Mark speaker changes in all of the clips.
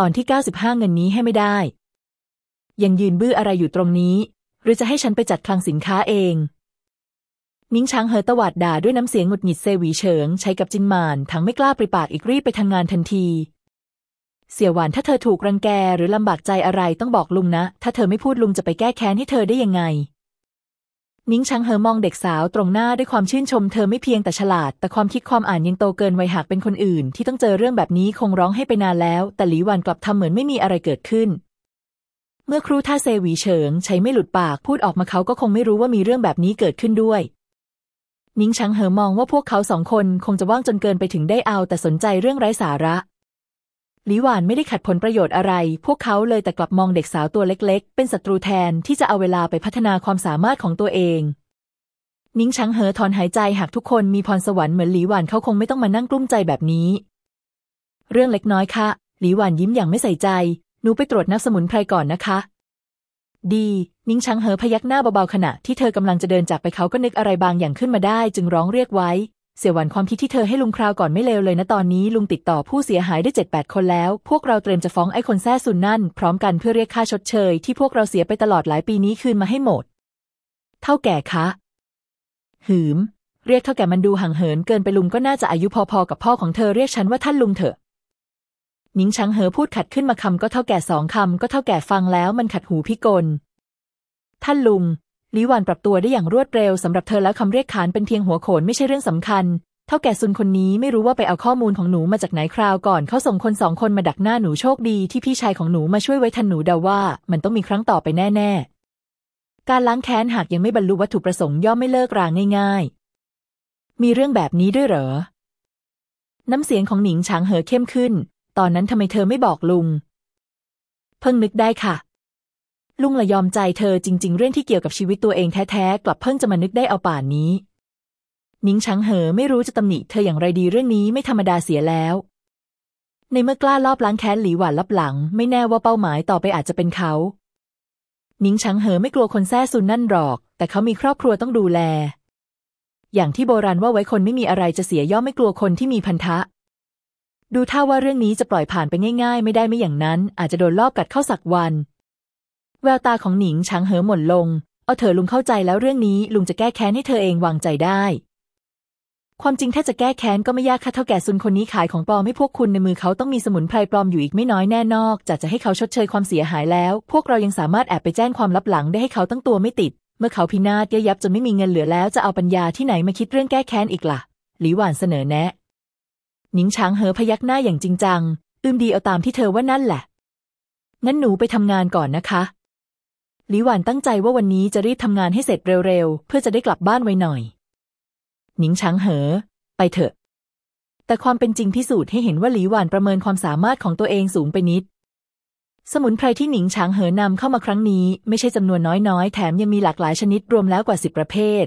Speaker 1: ตอนที่ 95 เงินนี้ให้ไม่ได้ ยังยืนบื้ออะไรอยู่ตรงนี้ หรือจะให้ฉันไปจัดคลังสินค้าเองนิ้งช้างเหอตวาดด่าด้วยน้ำเสียงหงุดหงิดเซวีเฉิง ใช้กับจินหมานทั้งไม่กล้าปริปากอีกรีบไปทำงานทันที เสี่ยวหวานถ้าเธอถูกรังแกหรือลำบากใจอะไรต้องบอกลุงนะ ถ้าเธอไม่พูดลุงจะไปแก้แค้นให้เธอได้ยังไง นิ้งช้างเหอมองเด็กสาวตรงหน้าด้วยความชื่นชมเธอไม่เพียงแต่ฉลาด แต่ความคิดความอ่านยังโตเกินวัยหากเป็นคนอื่น ที่ต้องเจอเรื่องแบบนี้คงร้องให้ไปนานแล้ว แต่หลีหวันกลับทำเหมือนไม่มีอะไรเกิดขึ้น เมื่อครูท่าเซวีเฉิงใช้ไม่หลุดปากพูดออกมาเขาก็คงไม่รู้ว่ามีเรื่องแบบนี้เกิดขึ้นด้วยนิ้งช้างเหอมองว่าพวกเขาสองคนคงจะว่างจนเกินไปถึงได้เอาแต่สนใจเรื่องไร้สาระ หลีหวานไม่ได้ขัดผลประโยชน์อะไร พวกเขาเลยแต่กลับมองเด็กสาวตัวเล็กๆ เป็นศัตรูแทนที่จะเอาเวลาไปพัฒนาความสามารถของตัวเองนิ้งช้างเหอถอนหายใจหากทุกคนมีพรสวรรค์เหมือนหลีหวานเขาคงไม่ต้องมานั่งกลุ้มใจแบบนี้ เรื่องเล็กน้อยค่ะ หลีหวานยิ้มอย่างไม่ใส่ใจ หนูไปตรวจนับสมุนไพรก่อนนะคะ ดี นิ้งช้างเหอพยักหน้าเบาๆขณะที่เธอกำลังจะเดินจากไปเขาก็นึกอะไรบางอย่างขึ้นมาได้ จึงร้องเรียกไว้ เสียหวันความคิดที่เธอให้ลุงคราวก่อนไม่เลวเลยนะตอนนี้ลุงติดต่อผู้เสียหายได้เจ็ดแปดคนแล้ว พวกเราเตรียมจะฟ้องไอ้คนแท้ซุนนั่น พร้อมกันเพื่อเรียกค่าชดเชย ที่พวกเราเสียไปตลอดหลายปีนี้คืนมาให้หมด เท่าแก่คะ หืม เรียกเท่าแก่มันดูห่างเหินเกินไปลุงก็น่าจะอายุพอๆกับพ่อของเธอเรียกฉันว่าท่านลุงเถอะนิ้งช้างเหอพูดขัดขึ้นมาคำก็เท่าแก่สองคำก็เท่าแก่ฟังแล้วมันขัดหูพิกลท่านลุง ลิหวานปรับตัวได้อย่างรวดเร็วสำหรับเธอแล้วคำเรียกขานเป็นเพียงหัวโขนไม่ใช่เรื่องสำคัญ เท่าแก่ซุนคนนี้ไม่รู้ว่าไปเอาข้อมูลของหนูมาจากไหนคราวก่อนเขาส่งคนสองคนมาดักหน้าหนูโชคดีที่พี่ชายของหนูมาช่วยไว้ทันหนูเดาว่า มันต้องมีครั้งต่อไปแน่ ๆ การล้างแค้นหากยังไม่บรรลุวัตถุประสงค์ย่อมไม่เลิกรางง่าย ๆ มีเรื่องแบบนี้ด้วยเหรอ น้ำเสียงของหนิงฉางเหอเข้มขึ้น ตอนนั้นทำไมเธอไม่บอกลุง เพิ่งนึกได้ค่ะ ลุงละยอมใจเธอจริง ๆ เรื่องที่เกี่ยวกับชีวิตตัวเองแท้ๆ กลับเพิ่งจะมานึกได้เอาป่านนี้ นิ้งชังเหอไม่รู้จะตำหนิเธออย่างไรดีเรื่องนี้ไม่ธรรมดาเสียแล้ว ในเมื่อกล้าลอบล้างแค้นหลีหวานลับหลัง ไม่แน่ว่าเป้าหมายต่อไปอาจจะเป็นเขา นิ้งชังเหอไม่กลัวคนแท้ซุนนั่นหรอก แต่เขามีครอบครัวต้องดูแล อย่างที่โบราณว่าไว้คนไม่มีอะไรจะเสียย่อมไม่กลัวคนที่มีพันธะ ดูท่าว่าเรื่องนี้จะปล่อยผ่านไปง่าย ๆ ไม่ได้ไม่อย่างนั้น อาจจะโดนลอบกัดเข้าสักวัน แววตาของหนิงช้างเหอหม่นลง เอาเถอะลุงเข้าใจแล้วเรื่องนี้ลุงจะแก้แค้นให้เธอเองวางใจได้ ความจริงถ้าจะแก้แค้นก็ไม่ยากค่ะเท่าแก่ซุนคนนี้ขายของปลอมให้พวกคุณในมือเขาต้องมีสมุนไพรปลอมอยู่อีกไม่น้อยแน่นอกจากจะให้เขาชดเชยความเสียหายแล้ว พวกเรายังสามารถแอบไปแจ้งความลับหลังได้ให้เขาตั้งตัวไม่ติด เมื่อเขาพินาศยับจนไม่มีเงินเหลือแล้วจะเอาปัญญาที่ไหนมาคิดเรื่องแก้แค้นอีกล่ะ หลีหวานเสนอแนะหนิงช้างเหอพยักหน้าอย่างจริงจัง อืมดีเอาตามที่เธอว่านั่นแหละงั้นหนูไปทำงานก่อนนะคะ หลีหวานตั้งใจว่าวันนี้จะรีบทำงานให้เสร็จเร็วๆ เพื่อจะได้กลับบ้านไวหน่อย หนิงช้างเหอ ไปเถอะ แต่ความเป็นจริงพิสูจน์ให้เห็นว่าหลีหวานประเมินความสามารถของตัวเองสูงไปนิด สมุนไพรที่หนิงช้างเหอนำเข้ามาครั้งนี้ไม่ใช่จำนวนน้อยๆ แถมยังมีหลากหลายชนิดรวมแล้วกว่าสิบประเภท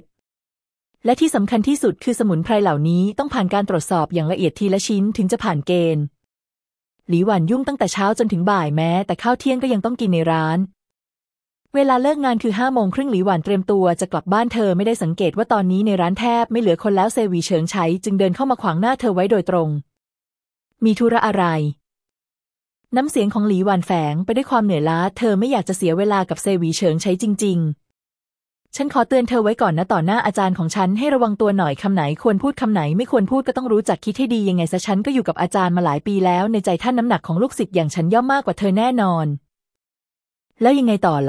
Speaker 1: และที่สำคัญที่สุดคือสมุนไพรเหล่านี้ต้องผ่านการตรวจสอบอย่างละเอียดทีละชิ้นถึงจะผ่านเกณฑ์หลีหวานยุ่งตั้งแต่เช้าจนถึงบ่ายแม้ แต่ข้าวเที่ยงก็ยังต้องกินในร้าน เวลาเลิกงานคือห้าโมงครึ่งหลีหวานเตรียมตัวจะกลับบ้านเธอไม่ได้สังเกตว่าตอนนี้ในร้านแทบไม่เหลือคนแล้วเซวีเฉิงใช้จึงเดินเข้ามาขวางหน้าเธอไว้โดยตรง มีธุระอะไร น้ำเสียงของหลีหวานแฝงไปด้วยความเหนื่อยล้า เธอไม่อยากจะเสียเวลากับเซวีเฉิงใช้จริง ๆ ฉันขอเตือนเธอไว้ก่อนนะต่อหน้าอาจารย์ของฉันให้ระวังตัวหน่อยคำไหนควรพูดคำไหนไม่ควรพูดก็ต้องรู้จักคิดให้ดียังไงซะฉันก็อยู่กับอาจารย์มาหลายปีแล้ว ในใจท่านน้ำหนักของลูกศิษย์อย่างฉันย่อมมากกว่าเธอแน่นอน แล้วยังไงต่อล่ะ